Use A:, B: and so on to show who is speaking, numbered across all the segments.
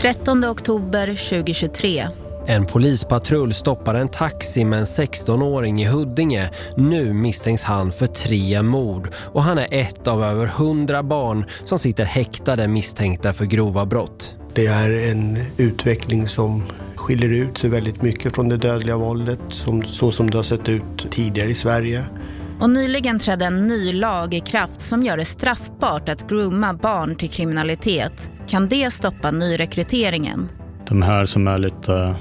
A: 13 oktober 2023.
B: En polispatrull stoppar en taxi med en 16-åring i Huddinge. Nu misstänks han för tre mord och han är ett av över 100 barn som sitter häktade misstänkta för grova brott.
C: Det är en utveckling som skiljer ut sig väldigt mycket från det dödliga våldet som, så som det har sett ut tidigare i Sverige.
A: Och nyligen trädde en ny lag i kraft som gör det straffbart att grooma barn till kriminalitet. Kan det stoppa nyrekryteringen?
D: De här som är lite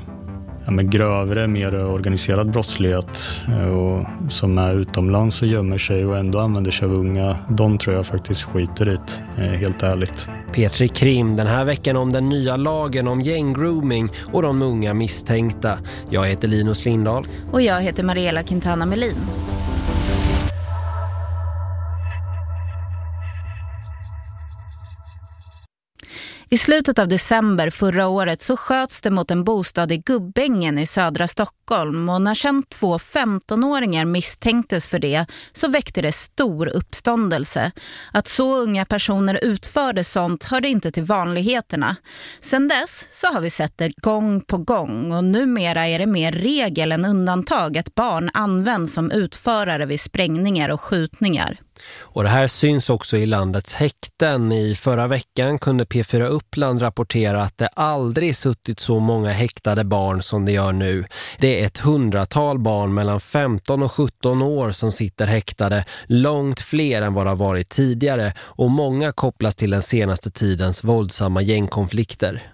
D: ja, grövre, mer organiserad brottslighet eh, och som är utomlands och gömmer sig och ändå använder sig av unga, de tror jag faktiskt skiter i eh, helt ärligt.
B: Petri Krim den här veckan om den nya lagen om gänggrooming och de unga misstänkta. Jag heter Linus Lindahl.
A: Och jag heter Mariella Quintana Melin. I slutet av december förra året så sköts det mot en bostad i Gubbängen i södra Stockholm och när sedan två 15-åringar misstänktes för det så väckte det stor uppståndelse. Att så unga personer utförde sånt hörde inte till vanligheterna. Sen dess så har vi sett det gång på gång och numera är det mer regel än undantag att barn används som utförare vid sprängningar och skjutningar.
B: Och det här syns också i landets häkten. I förra veckan kunde P4 Uppland rapportera att det aldrig suttit så många häktade barn som det gör nu. Det är ett hundratal barn mellan 15 och 17 år som sitter häktade, långt fler än vad det har varit tidigare och många kopplas till den senaste tidens våldsamma gängkonflikter.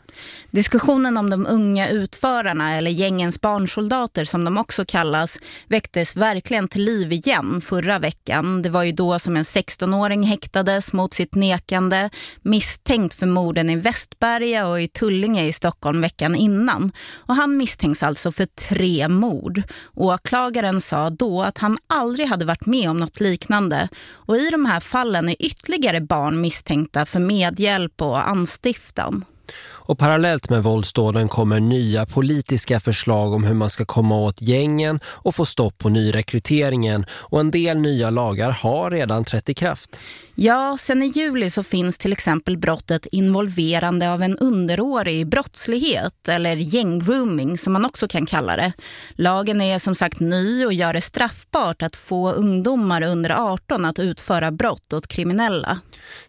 A: Diskussionen om de unga utförarna eller gängens barnsoldater som de också kallas väcktes verkligen till liv igen förra veckan. Det var ju då som en 16-åring häktades mot sitt nekande misstänkt för morden i Västberga och i Tullinge i Stockholm veckan innan. Och han misstänks alltså för tre mord. Åklagaren sa då att han aldrig hade varit med om något liknande. Och i de här fallen är ytterligare barn misstänkta för medhjälp och anstiftan.
B: Och parallellt med våldsdåden kommer nya politiska förslag om hur man ska komma åt gängen och få stopp på nyrekryteringen. Och en del nya lagar har redan trätt i kraft.
A: Ja, sen i juli så finns till exempel brottet involverande av en underårig i brottslighet eller gänggrooming som man också kan kalla det. Lagen är som sagt ny och gör det straffbart att få ungdomar under 18 att utföra brott åt kriminella.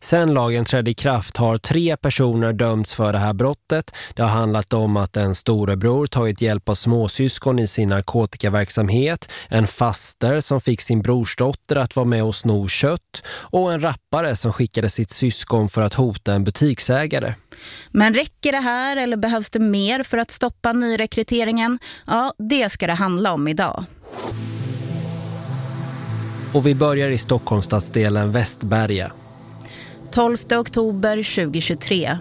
B: Sen lagen trädde i kraft har tre personer dömts för det här brottet. Det har handlat om att en storebror tagit hjälp av småsyskon i sin narkotikaverksamhet, en faster som fick sin brorsdotter att vara med och sno kött och en rappare som skickade sitt syskon för att hota en butiksägare.
A: Men räcker det här eller behövs det mer för att stoppa nyrekryteringen? Ja, det ska det handla om idag.
B: Och vi börjar i Stockholmsstadsdelen Västberga.
A: 12 oktober 2023.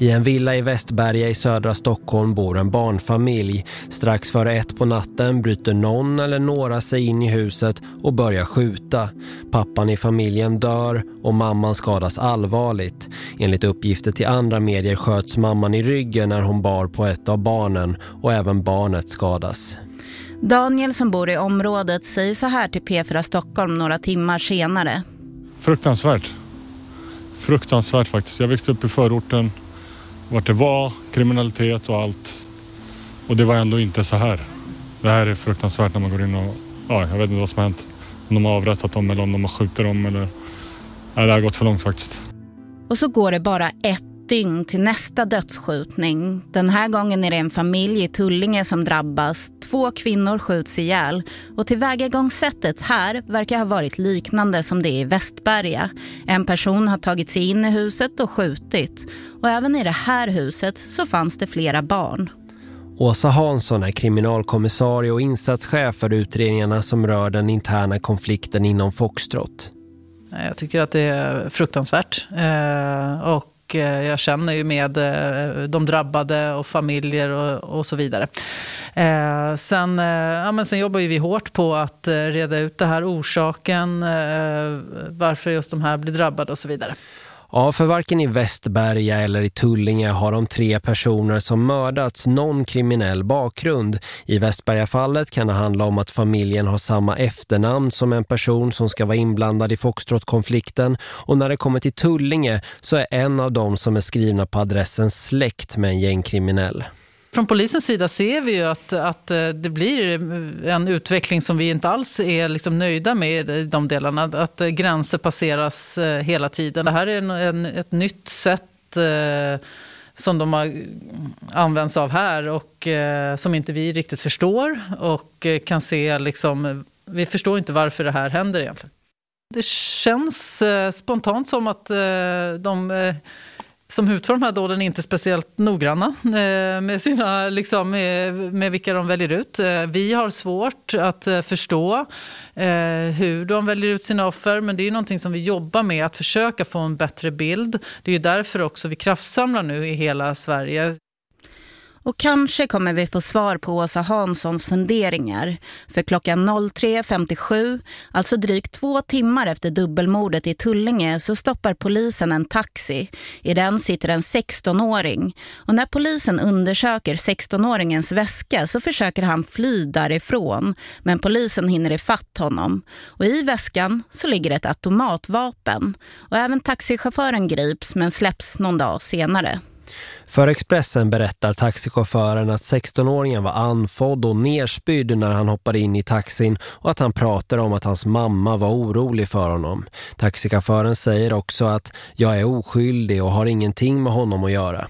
B: I en villa i Västberga i södra Stockholm bor en barnfamilj. Strax före ett på natten bryter någon eller några sig in i huset och börjar skjuta. Pappan i familjen dör och mamman skadas allvarligt. Enligt uppgifter till andra medier sköts mamman i ryggen när hon bar på ett av barnen och även barnet skadas.
A: Daniel som bor i området säger så här till P4 Stockholm några timmar senare.
E: Fruktansvärt. Fruktansvärt faktiskt. Jag växte upp i förorten vart det var, kriminalitet och allt. Och det var ändå inte så här. Det här är fruktansvärt när man går in och, ja, jag vet inte vad som har hänt. Om de har avrättat dem eller om de har skjutit dem eller... Ja, det har gått för långt faktiskt.
A: Och så går det bara ett dygn till nästa dödsskjutning. Den här gången är det en familj i Tullinge som drabbas. Två kvinnor skjuts ihjäl. Och tillvägagångssättet här verkar ha varit liknande som det i Västberga. En person har tagit sig in i huset och skjutit. Och även i det här huset så fanns det flera barn.
B: Åsa Hansson är kriminalkommissarie och insatschef för utredningarna som rör den interna konflikten inom Foxtrot.
F: Jag tycker att det är fruktansvärt. Eh, och eh, jag känner ju med eh, de drabbade och familjer och, och så vidare. Eh, sen, eh, ja, men sen jobbar vi hårt på att reda ut det här orsaken, varför just de här blir drabbade och så vidare.
B: Ja, för varken i Västberga eller i Tullinge har de tre personer som mördats någon kriminell bakgrund. I Västberga-fallet kan det handla om att familjen har samma efternamn som en person som ska vara inblandad i Foxtrot-konflikten. Och när det kommer till Tullinge så är en av dem som är skrivna på adressen släkt med en gängkriminell.
F: Från polisens sida ser vi ju att, att eh, det blir en utveckling som vi inte alls är liksom nöjda med i de delarna. Att eh, gränser passeras eh, hela tiden. Det här är en, en, ett nytt sätt eh, som de har använts av här och eh, som inte vi riktigt förstår och eh, kan se liksom, vi förstår inte varför det här händer egentligen. Det känns eh, spontant som att de som utför de här dåden är inte speciellt noggranna eh, med, sina, liksom, med, med vilka de väljer ut. Eh, vi har svårt att förstå hur de väljer ut sina offer men det är någonting som vi jobbar med att försöka få en bättre bild. Det är därför också vi kraftsamlar nu i hela Sverige.
A: Och kanske kommer vi få svar på Åsa Hanssons funderingar. För klockan 03.57, alltså drygt två timmar efter dubbelmordet i Tullinge så stoppar polisen en taxi. I den sitter en 16-åring. Och när polisen undersöker 16-åringens väska så försöker han fly därifrån. Men polisen hinner ifatt honom. Och i väskan så ligger ett automatvapen. Och även taxichauffören grips men släpps någon dag senare.
B: För Expressen berättar taxichauffören att 16-åringen var anfodd och nerspydd när han hoppade in i taxin och att han pratade om att hans mamma var orolig för honom. Taxichauffören säger också att jag är oskyldig och har ingenting med honom att göra.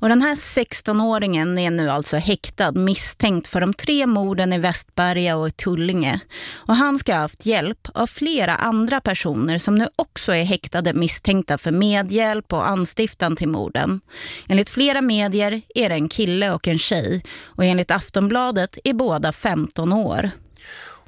A: Och den här 16-åringen är nu alltså häktad misstänkt för de tre morden i Västberga och i Tullinge. Och han ska ha haft hjälp av flera andra personer som nu också är häktade misstänkta för medhjälp och anstiftan till morden. Enligt flera medier är det en kille och en tjej och enligt Aftonbladet är båda 15 år.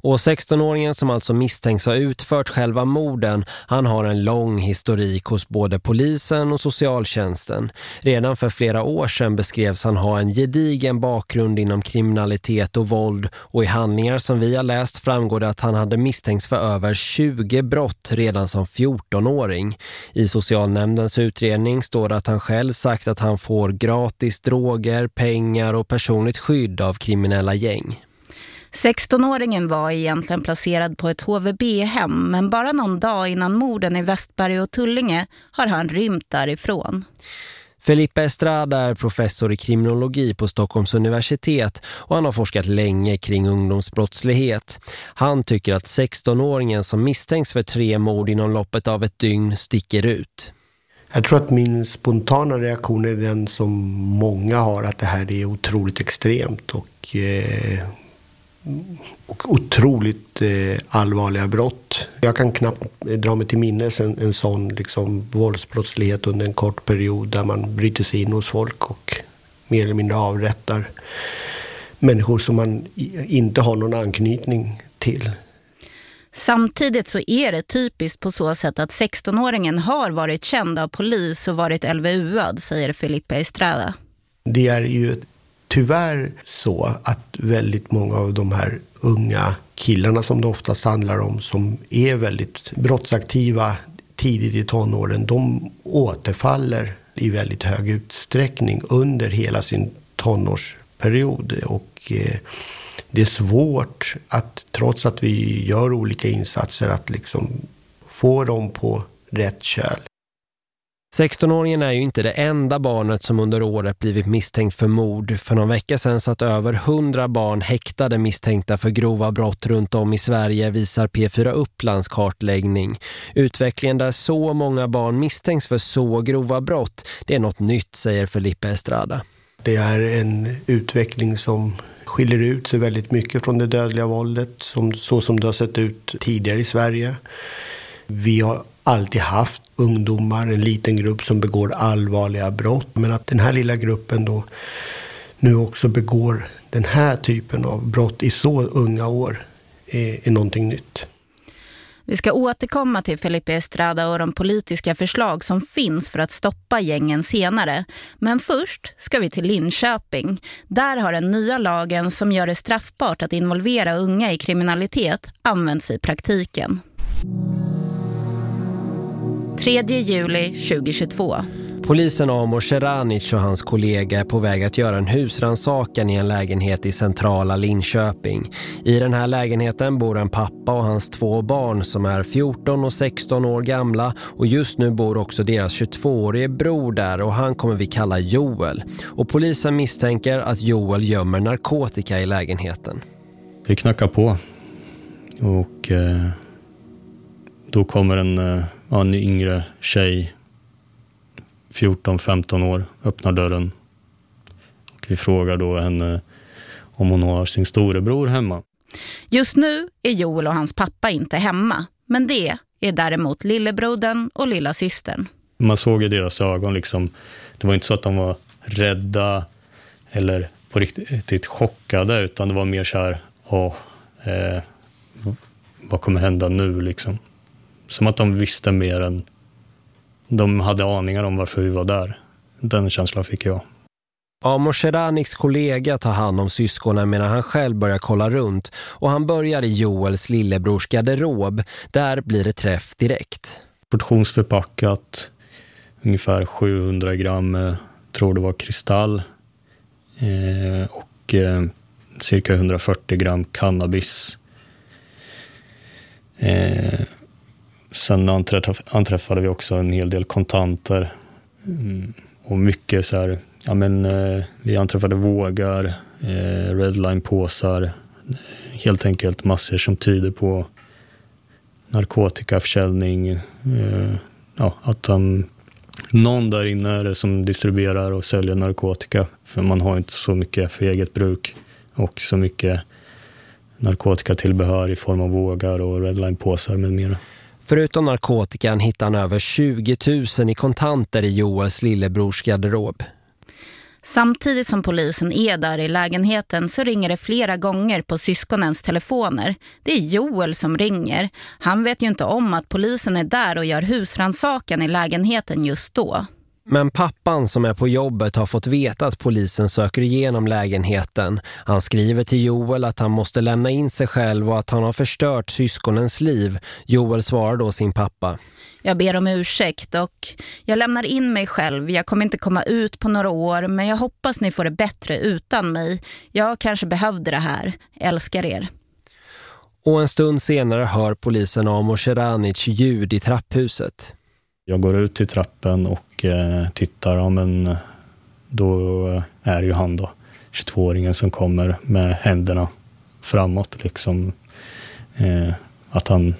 B: Och 16-åringen som alltså misstänks ha utfört själva morden, han har en lång historik hos både polisen och socialtjänsten. Redan för flera år sedan beskrevs han ha en gedigen bakgrund inom kriminalitet och våld och i handlingar som vi har läst framgår det att han hade misstänkts för över 20 brott redan som 14-åring. I socialnämndens utredning står det att han själv sagt att han får gratis droger, pengar och personligt skydd av kriminella gäng.
A: 16-åringen var egentligen placerad på ett HVB-hem men bara någon dag innan morden i Västberg och Tullinge har han rymt därifrån.
B: Felipe Estrada är professor i kriminologi på Stockholms universitet och han har forskat länge kring ungdomsbrottslighet. Han tycker att 16-åringen som misstänks för tre mord inom loppet av ett dygn sticker ut.
C: Jag tror att min spontana reaktion är den som många har att det här är otroligt extremt och eh, och otroligt eh, allvarliga brott. Jag kan knappt dra mig till minnes en, en sån liksom, våldsbrottslighet under en kort period där man bryter sig in hos folk och mer eller mindre avrättar människor som man inte har någon anknytning till.
A: Samtidigt så är det typiskt på så sätt att 16-åringen har varit känd av polis och varit LVU-ad, säger Felipe Estrada.
C: Det är ju tyvärr så att väldigt många av de här unga killarna som det oftast handlar om som är väldigt brottsaktiva tidigt i tonåren, de återfaller i väldigt hög utsträckning under hela sin tonårsperiod. Och eh, det är svårt att, trots att vi gör olika insatser, att liksom få dem på rätt köl.
B: 16-åringen är ju inte det enda barnet som under året blivit misstänkt för mord. För någon vecka sedan satt över 100 barn häktade misstänkta för grova brott runt om i Sverige visar P4 Upplands kartläggning. Utvecklingen där så många barn misstänks för så grova brott, det är något nytt, säger Felipe Estrada.
C: Det är en utveckling som skiljer ut sig väldigt mycket från det dödliga våldet som, så som det har sett ut tidigare i Sverige. Vi har alltid haft ungdomar, en liten grupp som begår allvarliga brott. Men att den här lilla gruppen då nu också begår den här typen av brott i så unga år är, är någonting nytt.
A: Vi ska återkomma till Felipe Estrada och de politiska förslag som finns för att stoppa gängen senare. Men först ska vi till Linköping. Där har den nya lagen som gör det straffbart att involvera unga i kriminalitet använts i praktiken. 3 juli 2022.
B: Polisen Amor Seranic och hans kollega är på väg att göra en husransakan i en lägenhet i centrala Linköping. I den här lägenheten bor en pappa och hans två barn som är 14 och 16 år gamla och just nu bor också deras 22-årige bror där och han kommer vi kalla Joel. Och polisen misstänker att Joel gömmer narkotika i lägenheten.
D: Vi knackar på och eh, då kommer en, eh, en yngre tjej 14-15 år, öppnar dörren. Och vi frågar då henne om hon har sin storebror hemma.
A: Just nu är Joel och hans pappa inte hemma, men det är däremot lillebrodern och lilla systern.
D: Man såg i deras ögon, liksom, det var inte så att de var rädda eller på riktigt chockade, utan det var mer så här, åh, eh, vad kommer hända nu liksom? Som att de visste mer än de hade aningar om varför vi var där. Den känslan fick jag.
B: Amor Sheraniks kollega tar hand om syskonen medan han själv börjar kolla runt och han börjar i Joels lillebrors garderob. Där blir det träff direkt.
D: Portionsförpackat, ungefär 700 gram, eh, tror det var kristall eh, och eh, cirka 140 gram cannabis. Eh, Sen anträffade vi också en hel del kontanter mm, och mycket så här, ja men eh, vi anträffade vågar, eh, redline-påsar, eh, helt enkelt massor som tyder på narkotikaförsäljning, eh, ja, att um, någon där inne är det som distribuerar och säljer narkotika, för man har inte så mycket för eget bruk och så mycket narkotikatillbehör i form av vågar och redline-påsar med mera.
B: Förutom narkotikan hittar han över 20 000 i kontanter i Joels lillebrors garderob.
A: Samtidigt som polisen är där i lägenheten så ringer det flera gånger på syskonens telefoner. Det är Joel som ringer. Han vet ju inte om att polisen är där och gör husransakan i lägenheten just då.
B: Men pappan som är på jobbet har fått veta att polisen söker igenom lägenheten. Han skriver till Joel att han måste lämna in sig själv och att han har förstört syskonens liv. Joel svarar då sin pappa.
A: Jag ber om ursäkt och jag lämnar in mig själv. Jag kommer inte komma ut på några år men jag hoppas ni får det bättre utan mig. Jag kanske behövde det här. Älskar er.
B: Och en stund senare hör polisen Amor Seranic ljud i trapphuset.
D: Jag går ut till trappen och och tittar, ja, men eh, då är det ju han då, 22-åringen som kommer med händerna framåt liksom. Eh, att han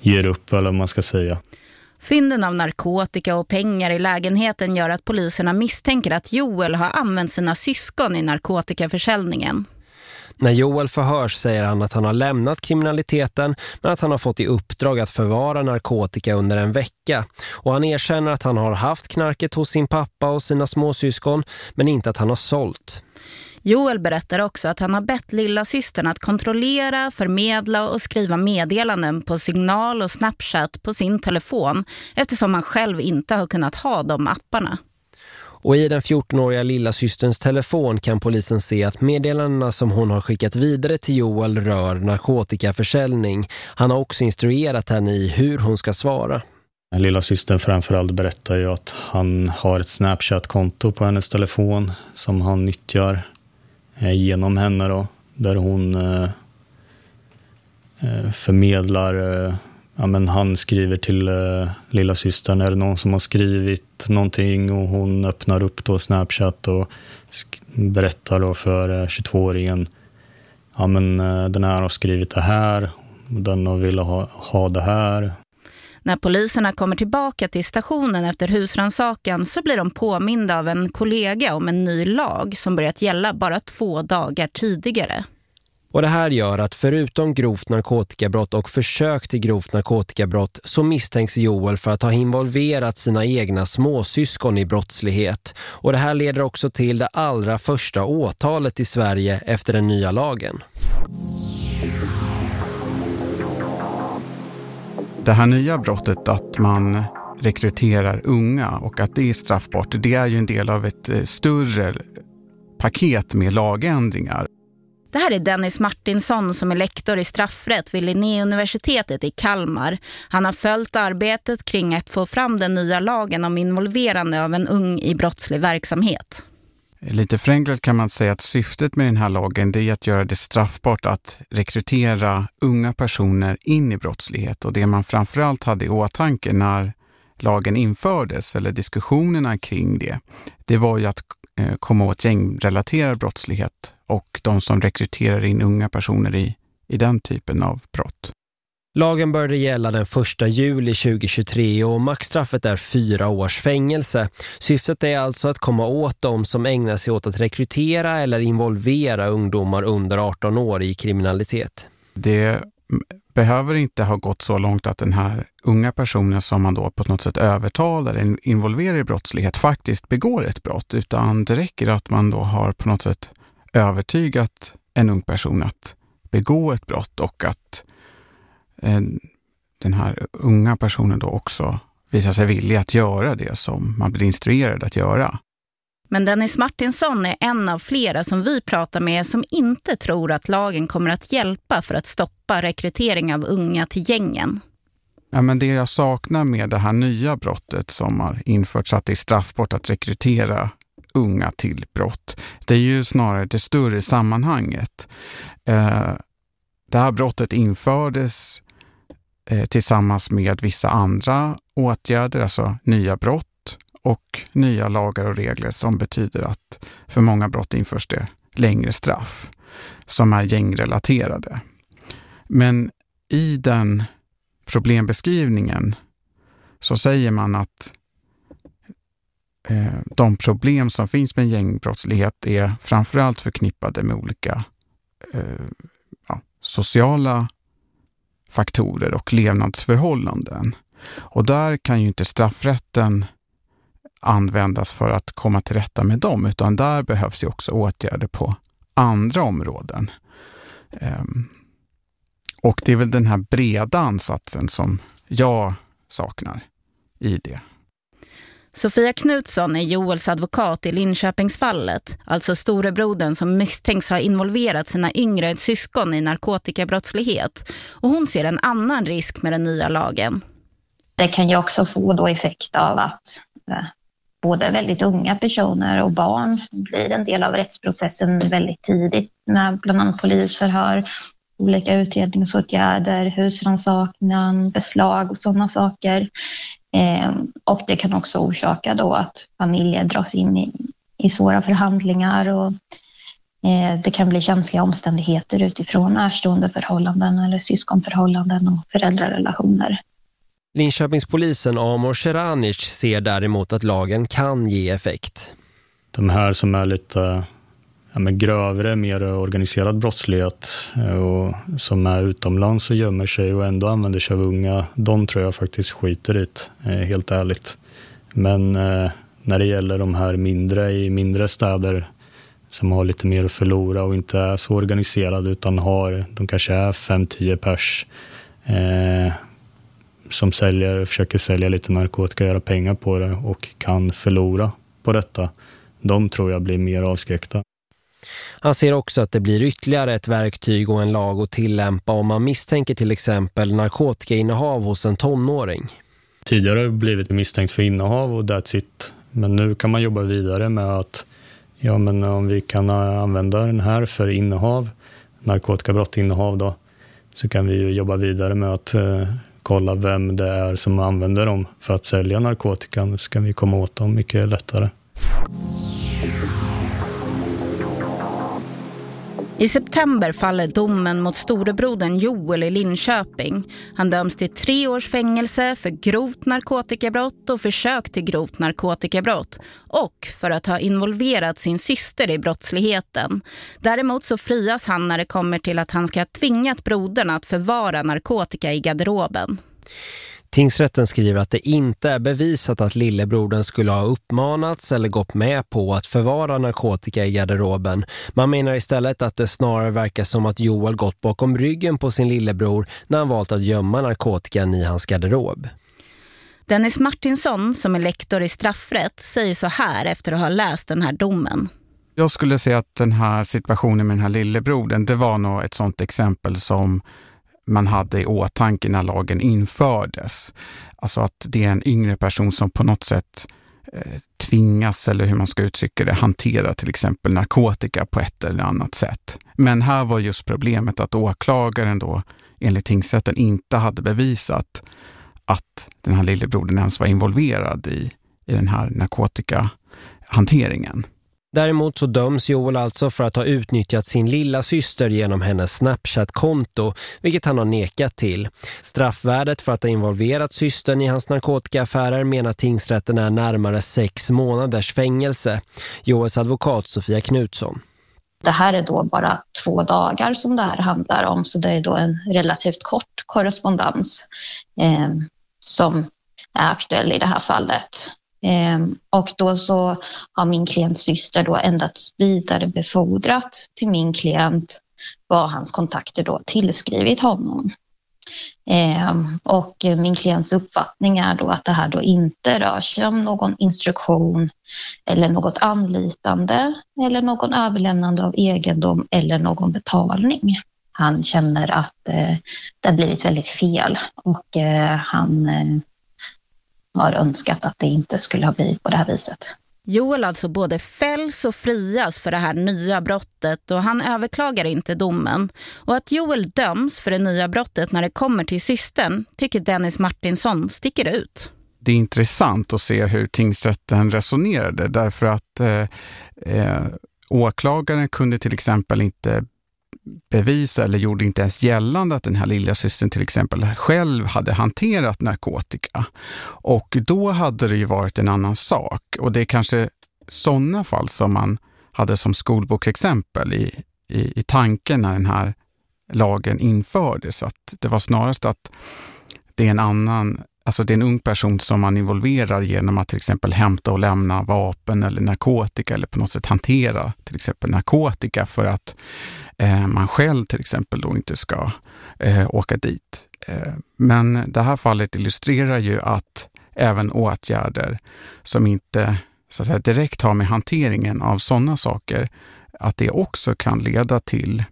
D: ger upp eller vad man ska säga.
A: Fynden av narkotika och pengar i lägenheten gör att poliserna misstänker att Joel har använt sina syskon i narkotikaförsäljningen.
B: När Joel förhörs säger han att han har lämnat kriminaliteten men att han har fått i uppdrag att förvara narkotika under en vecka. Och han erkänner att han har haft knarket hos sin pappa och sina småsyskon men inte att han har sålt.
A: Joel berättar också att han har bett lilla systern att kontrollera, förmedla och skriva meddelanden på signal och Snapchat på sin telefon eftersom han själv inte har kunnat ha de apparna.
B: Och i den 14-åriga lilla systerns telefon kan polisen se att meddelandena som hon har skickat vidare till Joel rör narkotikaförsäljning. Han har också instruerat henne i hur hon ska svara.
D: Lilla systern framförallt berättar ju att han har ett Snapchat-konto på hennes telefon som han nyttjar eh, genom henne då, där hon eh, eh, förmedlar ja, men han skriver till eh, lilla systern är det någon som har skrivit någonting och hon öppnar upp då Snapchat och berättar då för eh, 22-åringen ja men eh, den här har skrivit det här den har velat ha, ha det här.
A: När poliserna kommer tillbaka till stationen efter husransakan så blir de påminda av en kollega om en ny lag som börjat gälla bara två dagar tidigare.
B: Och det här gör att förutom grovt narkotikabrott och försök till grovt narkotikabrott så misstänks Joel för att ha involverat sina egna småsyskon i brottslighet. Och det här leder också till det allra första åtalet i Sverige efter den nya lagen.
G: Det här nya brottet att man rekryterar unga och att det är straffbart, det är ju en del av ett eh, större paket med lagändringar.
A: Det här är Dennis Martinsson som är lektor i straffrätt vid Linnéuniversitetet i Kalmar. Han har följt arbetet kring att få fram den nya lagen om involverande av en ung i brottslig verksamhet.
G: Lite förenklat kan man säga att syftet med den här lagen är att göra det straffbart att rekrytera unga personer in i brottslighet och det man framförallt hade i åtanke när lagen infördes eller diskussionerna kring det, det var ju att komma åt gängrelaterad brottslighet och de som rekryterar in unga personer i, i den typen av brott.
B: Lagen började gälla den 1 juli 2023 och maxstraffet är fyra års fängelse. Syftet är alltså att komma åt de som ägnar sig åt att rekrytera eller involvera ungdomar under 18 år i kriminalitet.
G: Det behöver inte ha gått så långt att den här unga personer som man då på något sätt övertalar eller involverar i brottslighet faktiskt begår ett brott, utan det räcker att man då har på något sätt övertygat en ung person att begå ett brott och att eh, den här unga personen då också visar sig villig att göra det som man blir instruerad att göra.
A: Men Dennis Martinsson är en av flera som vi pratar med som inte tror att lagen kommer att hjälpa för att stoppa rekrytering av unga till gängen.
G: Ja, men det jag saknar med det här nya brottet som har införts att det är straffbart att rekrytera unga till brott, det är ju snarare det större sammanhanget. Eh, det här brottet infördes eh, tillsammans med vissa andra åtgärder, alltså nya brott och nya lagar och regler som betyder att för många brott införs det längre straff som är gängrelaterade. Men i den problembeskrivningen så säger man att eh, de problem som finns med gängbrottslighet är framförallt förknippade med olika eh, ja, sociala faktorer och levnadsförhållanden. Och där kan ju inte straffrätten användas för att komma till rätta med dem, utan där behövs ju också åtgärder på andra områden. Um, och det är väl den här breda ansatsen som jag saknar i det.
A: Sofia Knutsson är Joels advokat i Linköpingsfallet, alltså storebrodern som misstänks ha involverat sina yngre syskon i narkotikabrottslighet. Och hon ser en annan risk med den nya lagen.
H: Det kan ju också få då effekt av att eh, både väldigt unga personer och barn blir en del av rättsprocessen väldigt tidigt med bland annat polisförhör, olika utredningsåtgärder, husrannsakan, beslag och sådana saker. Eh, och det kan också orsaka då att familjer dras in i, i svåra förhandlingar och eh, det kan bli känsliga omständigheter utifrån närstående förhållanden eller syskonförhållanden och föräldrarrelationer.
B: Linköpingspolisen Amor Seranic ser däremot att lagen kan ge effekt.
D: De här som är lite ja, men grövre, mer organiserad brottslighet eh, och som är utomlands och gömmer sig och ändå använder sig av unga, de tror jag faktiskt skiter i det, eh, helt ärligt. Men eh, när det gäller de här mindre i mindre städer som har lite mer att förlora och inte är så organiserade utan har, de kanske är 5-10 pers eh, som säljer, försöker sälja lite narkotika, göra pengar på det och kan förlora på detta. De tror jag blir mer avskräckta.
B: Han ser också att det blir ytterligare ett verktyg och en lag att tillämpa om man misstänker till exempel narkotikainnehav hos en tonåring.
D: Tidigare har jag blivit misstänkt för innehav och that's it. Men nu kan man jobba vidare med att ja, men om vi kan eh, använda den här för innehav, narkotikabrott innehav då, så kan vi jobba vidare med att eh, kolla vem det är som använder dem för att sälja narkotikan så kan vi komma åt dem mycket lättare.
A: I september faller domen mot storebrodern Joel i Linköping. Han döms till tre års fängelse för grovt narkotikabrott och försök till grovt narkotikabrott och för att ha involverat sin syster i brottsligheten. Däremot så frias han när det kommer till att han ska ha tvingat brodern att förvara narkotika i garderoben.
B: Tingsrätten skriver att det inte är bevisat att lillebrodern skulle ha uppmanats eller gått med på att förvara narkotika i garderoben. Man menar istället att det snarare verkar som att Joel gått bakom ryggen på sin lillebror när han valt att gömma narkotikan i hans garderob.
A: Dennis Martinsson, som är lektor i straffrätt, säger så här efter att ha läst den här domen.
G: Jag skulle säga att den här situationen med den här lillebrodern, det var nog ett sådant exempel som man hade i åtanke när lagen infördes. Alltså att det är en yngre person som på något sätt eh, tvingas, eller hur man ska uttrycka det, hantera till exempel narkotika på ett eller annat sätt. Men här var just problemet att åklagaren då enligt tingsrätten inte hade bevisat att den här lillebrodern ens var involverad i, i den här narkotikahanteringen.
B: Däremot så döms Joel alltså för att ha utnyttjat sin lilla syster genom hennes Snapchat-konto, vilket han har nekat till. Straffvärdet för att ha involverat systern i hans narkotikaaffärer menar tingsrätten är närmare sex månaders fängelse. Joels advokat Sofia Knutsson.
H: Det här är då bara två dagar som det här handlar om, så det är då en relativt kort korrespondens eh, som är aktuell i det här fallet. Ehm, och då så har min klients syster då endast vidarebefordrat till min klient vad hans kontakter då tillskrivit honom. Ehm, och min klients uppfattning är då att det här då inte rör sig om någon instruktion eller något anlitande eller någon överlämnande av egendom eller någon betalning. Han känner att eh, det har blivit väldigt fel och eh, han eh, har önskat att det inte skulle ha blivit på det här viset.
A: Joel alltså både fälls och frias för det här nya brottet och han överklagar inte domen. Och att Joel döms för det nya brottet när det kommer till systern tycker Dennis Martinsson sticker ut.
G: Det är intressant att se hur tingsrätten resonerade därför att eh, eh, åklagaren kunde till exempel inte bevisa eller gjorde inte ens gällande att den här lilla systern till exempel själv hade hanterat narkotika. Och då hade det ju varit en annan sak och det är kanske sådana fall som man hade som skolboksexempel i, i, i tanken när den här lagen infördes. Att det var snarast att det är en annan Alltså det är en ung person som man involverar genom att till exempel hämta och lämna vapen eller narkotika eller på något sätt hantera till exempel narkotika för att eh, Eh, man själv till exempel då inte ska eh, åka dit. Eh, men det här fallet illustrerar ju att även åtgärder som inte så att säga, direkt har med hanteringen av sådana saker, att det också kan leda till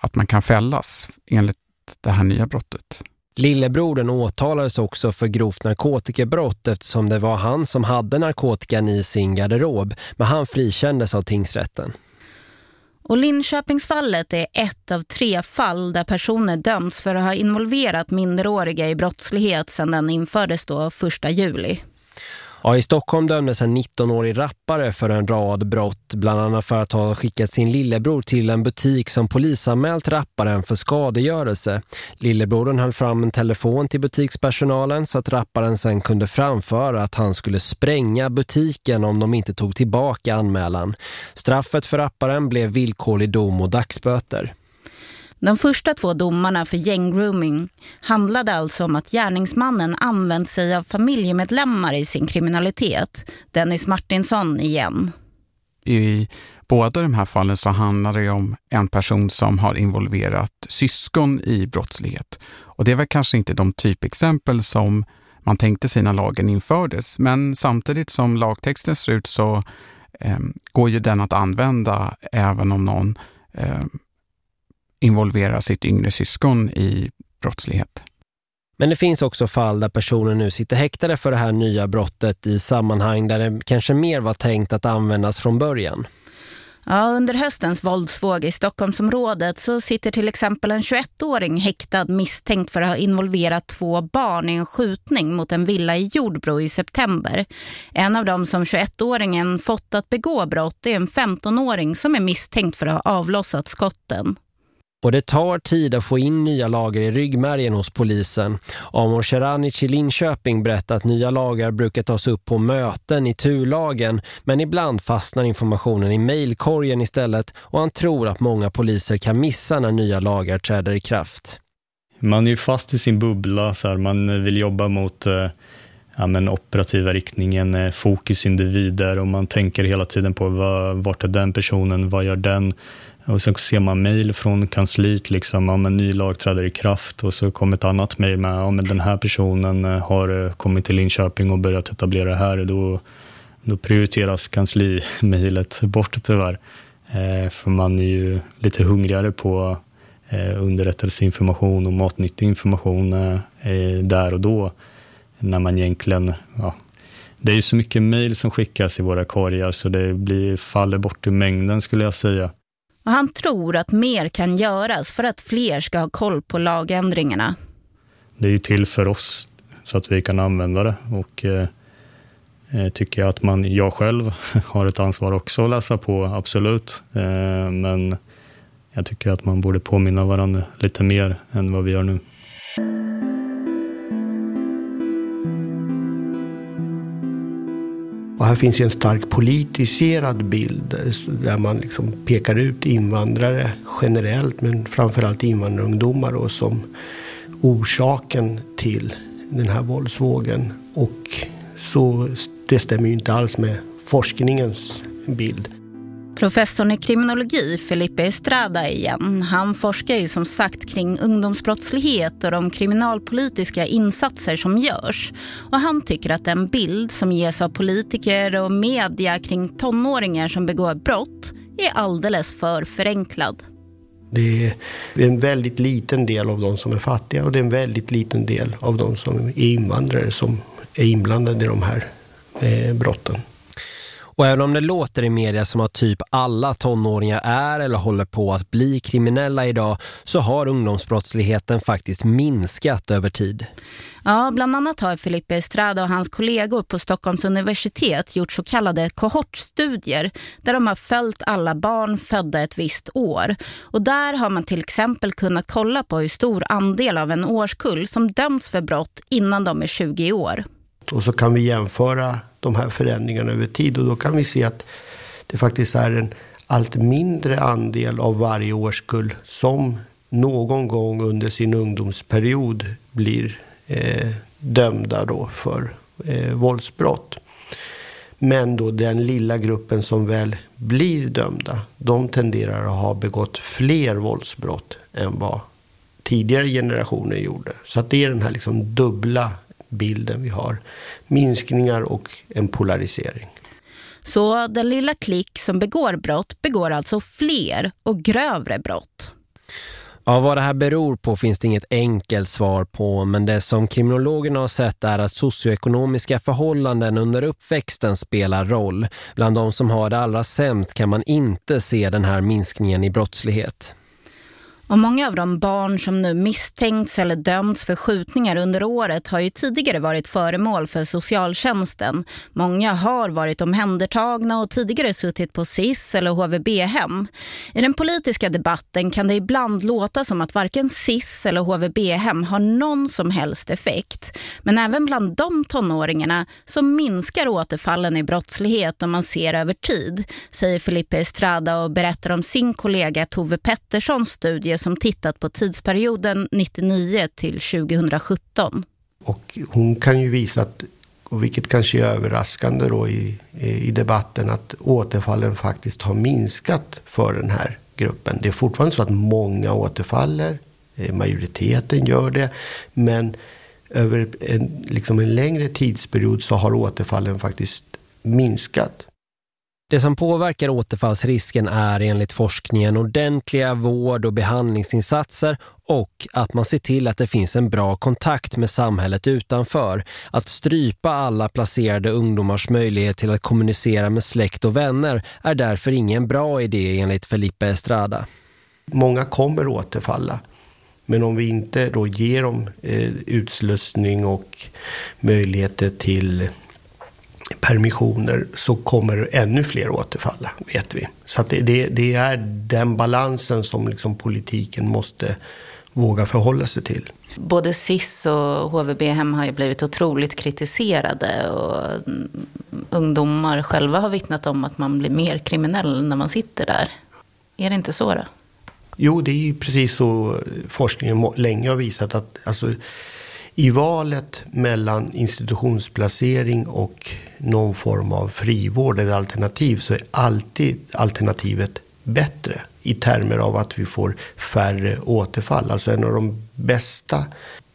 G: att man kan fällas enligt det här nya brottet.
B: Lillebrodern åtalades också för grovt narkotikabrott eftersom det var han som hade narkotikan i sin garderob, men han frikändes av tingsrätten.
A: Och Linköpingsfallet är ett av tre fall där personer döms för att ha involverat minderåriga i brottslighet sedan den infördes då 1 juli.
B: Ja, I Stockholm dömdes en 19-årig rappare för en rad brott, bland annat för att ha skickat sin lillebror till en butik som polisanmält rapparen för skadegörelse. Lillebrodern höll fram en telefon till butikspersonalen så att rapparen sen kunde framföra att han skulle spränga butiken om de inte tog tillbaka anmälan. Straffet för rapparen blev villkorlig dom och dagsböter.
A: De första två domarna för gänggrooming handlade alltså om att gärningsmannen använt sig av familjemedlemmar i sin kriminalitet. Dennis Martinsson igen.
G: I båda de här fallen så handlar det om en person som har involverat syskon i brottslighet. Och det var kanske inte de typexempel som man tänkte sig när lagen infördes. Men samtidigt som lagtexten ser ut så eh, går ju den att använda även om någon eh, involvera sitt yngre syskon i brottslighet.
B: Men det finns också fall där personer nu sitter häktade för det här nya brottet i sammanhang där det kanske mer var tänkt att användas från början.
A: Ja, under höstens våldsvåg i Stockholmsområdet så sitter till exempel en 21-åring häktad misstänkt för att ha involverat två barn i en skjutning mot en villa i Jordbro i september. En av dem som 21-åringen fått att begå brott är en 15-åring som är misstänkt för att ha avlossat skotten.
B: Och det tar tid att få in nya lagar i ryggmärgen hos polisen. Amor Ceranic i Linköping berättar att nya lagar brukar tas upp på möten i turlagen men ibland fastnar informationen i mejlkorgen istället och han tror att många poliser kan missa när nya lagar träder i kraft.
D: Man är ju fast i sin bubbla, så här, man vill jobba mot eh, ja, men operativa riktningen, eh, fokus individer och man tänker hela tiden på vad, vart är den personen, vad gör den och sen ser man mejl från kansliet, liksom, om en ny lag träder i kraft och så kommer ett annat mejl med om den här personen eh, har eh, kommit till Linköping och börjat etablera här. Då, då prioriteras kanslimejlet bort tyvärr. Eh, för man är ju lite hungrigare på eh, underrättelseinformation och matnyttig information eh, eh där och då. När man egentligen, ja, det är ju så mycket mejl som skickas i våra korgar så det blir, faller bort i mängden skulle jag säga.
A: Och han tror att mer kan göras för att fler ska ha koll på lagändringarna.
D: Det är ju till för oss så att vi kan använda det och eh, eh tycker jag att man, jag själv har ett ansvar också att läsa på, absolut. Eh, men jag tycker att man borde påminna varandra lite mer än vad vi gör nu.
C: Och här finns ju en stark politiserad bild eh, där man liksom pekar ut invandrare generellt men framförallt invandrarungdomar då, som orsaken till den här våldsvågen. Och så, det stämmer ju inte alls med forskningens bild.
A: Professorn i kriminologi, Felipe Estrada igen, han forskar ju som sagt kring ungdomsbrottslighet och de kriminalpolitiska insatser som görs. Och han tycker att den bild som ges av politiker och media kring tonåringar som begår brott är alldeles för förenklad.
C: Det är en väldigt liten del av de som är fattiga och det är en väldigt liten del av de som är invandrare som är inblandade i de här eh, brotten.
B: Och även om det låter i media som att typ alla tonåringar är eller håller på att bli kriminella idag så har ungdomsbrottsligheten faktiskt minskat över tid.
A: Ja, bland annat har Felipe Estrada och hans kollegor på Stockholms universitet gjort så kallade kohortstudier där de har följt alla barn födda ett visst år. Och där har man till exempel kunnat kolla på hur stor andel av en årskull som dömts för brott innan de är 20 år.
C: Och så kan vi jämföra de här förändringarna över tid och då kan vi se att det faktiskt är en allt mindre andel av varje årskull som någon gång under sin ungdomsperiod blir eh, dömda då för eh, våldsbrott. Men då den lilla gruppen som väl blir dömda, de tenderar att ha begått fler våldsbrott än vad tidigare generationer gjorde. Så att det är den här liksom dubbla bilden vi har. Minskningar och en polarisering.
A: Så den lilla klick som begår brott begår alltså fler och grövre brott.
B: Ja, vad det här beror på finns det inget enkelt svar på men det som kriminologerna har sett är att socioekonomiska förhållanden under uppväxten spelar roll. Bland de som har det allra sämst kan man inte se den här minskningen i brottslighet.
A: Och många av de barn som nu misstänkts eller dömts för skjutningar under året har ju tidigare varit föremål för socialtjänsten. Många har varit omhändertagna och tidigare suttit på SIS eller HVB-hem. I den politiska debatten kan det ibland låta som att varken SIS eller HVB-hem har någon som helst effekt. Men även bland de tonåringarna så minskar återfallen i brottslighet om man ser över tid, säger Felipe Estrada och berättar om sin kollega Tove Petterssons studie som tittat på tidsperioden 99 till 2017.
C: Och hon kan ju visa att, vilket kanske är överraskande då i, i debatten, att återfallen faktiskt har minskat för den här gruppen. Det är fortfarande så att många återfaller, eh, majoriteten gör det, men över en, liksom en längre tidsperiod så har återfallen faktiskt minskat.
B: Det som påverkar återfallsrisken är enligt forskningen ordentliga vård- och behandlingsinsatser och att man ser till att det finns en bra kontakt med samhället utanför. Att strypa alla placerade ungdomars möjlighet till att kommunicera med släkt och vänner är därför ingen bra idé enligt Felipe Estrada.
C: Många kommer återfalla. Men om vi inte då ger dem eh, utslussning och möjligheter till permissioner så kommer ännu fler återfalla, vet vi. Så det, det, det, är den balansen som liksom politiken måste våga förhålla sig till.
A: Både SIS och HVB-hem har ju blivit otroligt kritiserade och ungdomar själva har vittnat om att man blir mer kriminell när man sitter där. Är det inte så då?
C: Jo, det är ju precis så forskningen länge har visat att alltså, i valet mellan institutionsplacering och någon form av frivård eller alternativ så är alltid alternativet bättre i termer av att vi får färre återfall. Alltså en av de bästa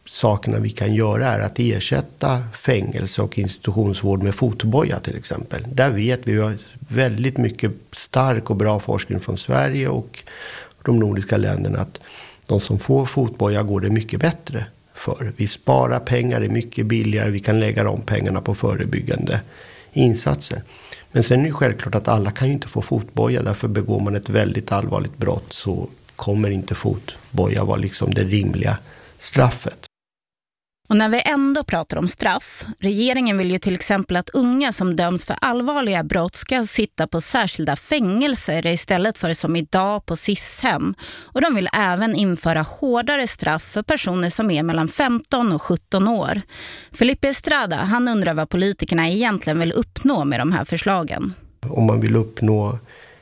C: sakerna vi kan göra är att ersätta fängelse och institutionsvård med fotboja till exempel. Där vet vi, vi har väldigt mycket stark och bra forskning från Sverige och de nordiska länderna att de som får fotboja går det mycket bättre för. Vi sparar pengar, det är mycket billigare, vi kan lägga de pengarna på förebyggande insatser. Men sen är det självklart att alla kan ju inte få fotboja. Därför begår man ett väldigt allvarligt brott så kommer inte fotboja vara liksom det rimliga straffet.
A: Och när vi ändå pratar om straff, regeringen vill ju till exempel att unga som döms för allvarliga brott ska sitta på särskilda fängelser istället för som idag på SIS-hem. Och de vill även införa hårdare straff för personer som är mellan 15 och 17 år. Felipe Estrada, han undrar vad politikerna egentligen vill uppnå med de här förslagen.
C: Om man vill uppnå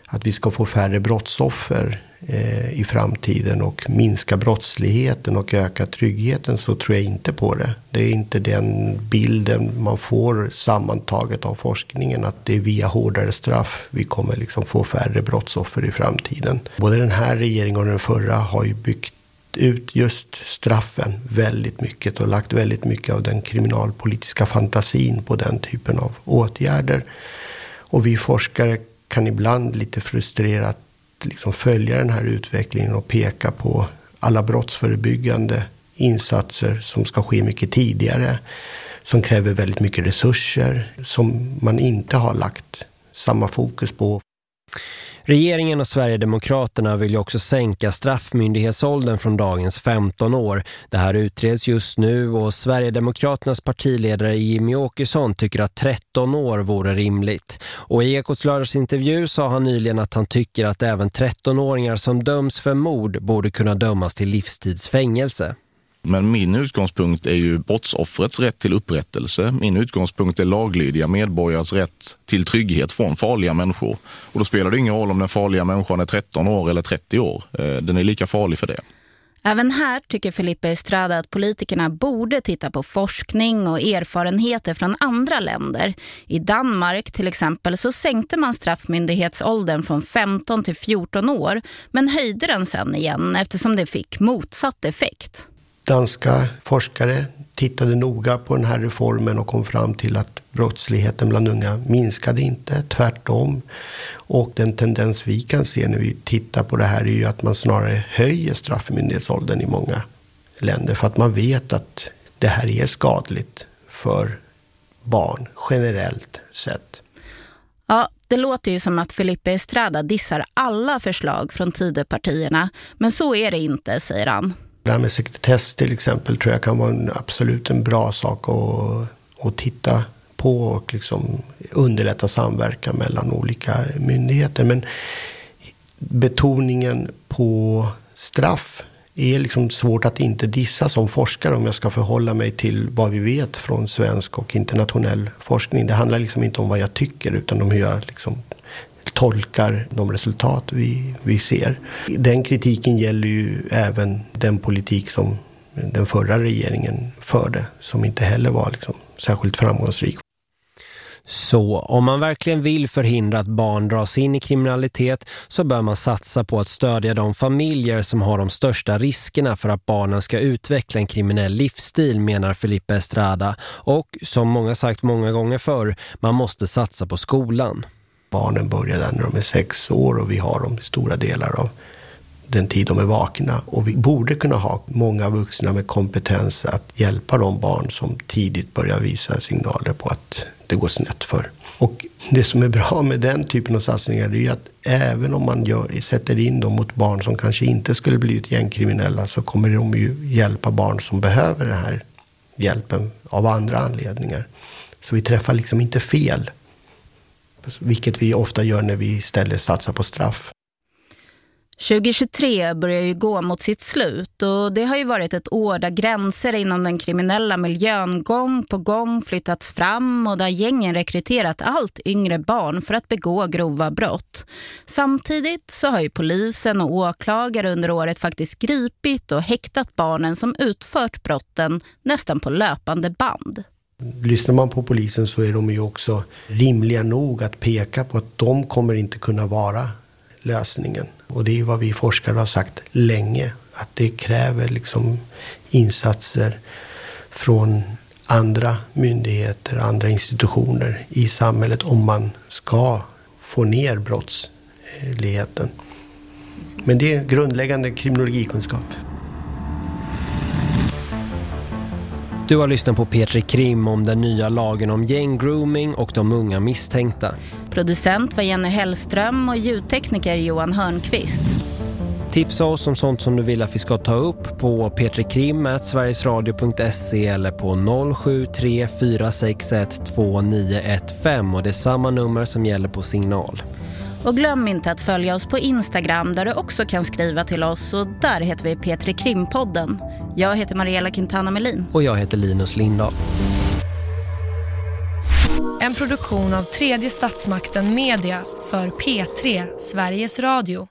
C: att vi ska få färre brottsoffer Eh, i framtiden och minska brottsligheten och öka tryggheten så tror jag inte på det. Det är inte den bilden man får sammantaget av forskningen att det är via hårdare straff vi kommer liksom få färre brottsoffer i framtiden. Både den här regeringen och den förra har ju byggt ut just straffen väldigt mycket och lagt väldigt mycket av den kriminalpolitiska fantasin på den typen av åtgärder. Och vi forskare kan ibland lite frustrerat liksom följa den här utvecklingen och peka på alla brottsförebyggande insatser som ska ske mycket tidigare. Som kräver väldigt mycket resurser som man inte har lagt samma fokus på.
B: Regeringen och Sverigedemokraterna vill ju också sänka straffmyndighetsåldern från dagens 15 år. Det här utreds just nu och Sverigedemokraternas partiledare Jimmy Åkesson tycker att 13 år vore rimligt. Och i Ekots lördagsintervju sa han nyligen att han tycker att även 13-åringar som döms för mord borde kunna dömas till livstidsfängelse.
I: Men min utgångspunkt är ju brottsoffrets rätt till upprättelse. Min utgångspunkt är laglydiga medborgares rätt till trygghet från farliga människor. Och då spelar det ingen roll om den farliga människan är 13 år eller 30 år. Eh, den är lika farlig för det.
A: Även här tycker Felipe Estrada att politikerna borde titta på forskning och erfarenheter från andra länder. I Danmark till exempel så sänkte man straffmyndighetsåldern från 15 till 14 år men höjde den sen igen eftersom det fick motsatt effekt
C: danska forskare tittade noga på den här reformen och kom fram till att brottsligheten bland unga minskade inte, tvärtom. Och den tendens vi kan se när vi tittar på det här är ju att man snarare höjer straffmyndighetsåldern i många länder. För att man vet att det här är skadligt för barn generellt sett.
A: Ja, det låter ju som att Felipe Estrada dissar alla förslag från Tidöpartierna. Men så är det inte, säger han.
C: Det här med sekretess till exempel tror jag kan vara en, absolut en bra sak att, att titta på och liksom underlätta samverkan mellan olika myndigheter. Men betoningen på straff är liksom svårt att inte dissa som forskare om jag ska förhålla mig till vad vi vet från svensk och internationell forskning. Det handlar liksom inte om vad jag tycker utan om hur jag liksom tolkar de resultat vi, vi ser. Den kritiken gäller ju även den politik som den förra regeringen förde, som inte heller var liksom särskilt framgångsrik.
B: Så om man verkligen vill förhindra att barn dras in i kriminalitet så bör man satsa på att stödja de familjer som har de största riskerna för att barnen ska utveckla en kriminell livsstil menar Felipe Estrada. Och som många sagt många gånger förr, man måste satsa på skolan.
C: Barnen börjar där när de är sex år och vi har dem stora delar av den tid de är vakna. Och vi borde kunna ha många vuxna med kompetens att hjälpa de barn som tidigt börjar visa signaler på att det går snett för. Och det som är bra med den typen av satsningar är ju att även om man gör, sätter in dem mot barn som kanske inte skulle blivit gängkriminella så kommer de ju hjälpa barn som behöver den här hjälpen av andra anledningar. Så vi träffar liksom inte fel vilket vi ofta gör när vi istället satsar på straff.
A: 2023 börjar ju gå mot sitt slut och det har ju varit ett år där gränser inom den kriminella miljön gång på gång flyttats fram och där gängen rekryterat allt yngre barn för att begå grova brott. Samtidigt så har ju polisen och åklagare under året faktiskt gripit och häktat barnen som utfört brotten nästan på löpande band.
C: Lyssnar man på polisen så är de ju också rimliga nog att peka på att de kommer inte kunna vara lösningen. Och det är vad vi forskare har sagt länge. Att det kräver liksom insatser från andra myndigheter, andra institutioner i samhället om man ska få ner brottsligheten. Men det är grundläggande kriminologikunskap.
B: Du har lyssnat på Petri Krim om den nya lagen om gänggrooming och de unga misstänkta.
A: Producent var Jenny Hellström och ljudtekniker Johan Hörnqvist.
B: Tipsa oss om sånt som du vill att vi ska ta upp på petrikrim.sverigesradio.se eller på 073 461 2915 och det är samma nummer som gäller på signal.
A: Och glöm inte att följa oss på Instagram där du också kan skriva till oss och där heter vi Petri Krimpodden. Jag heter Mariella Quintana Melin.
B: Och jag heter Linus Lindahl.
J: En produktion av tredje statsmakten Media för P3 Sveriges Radio.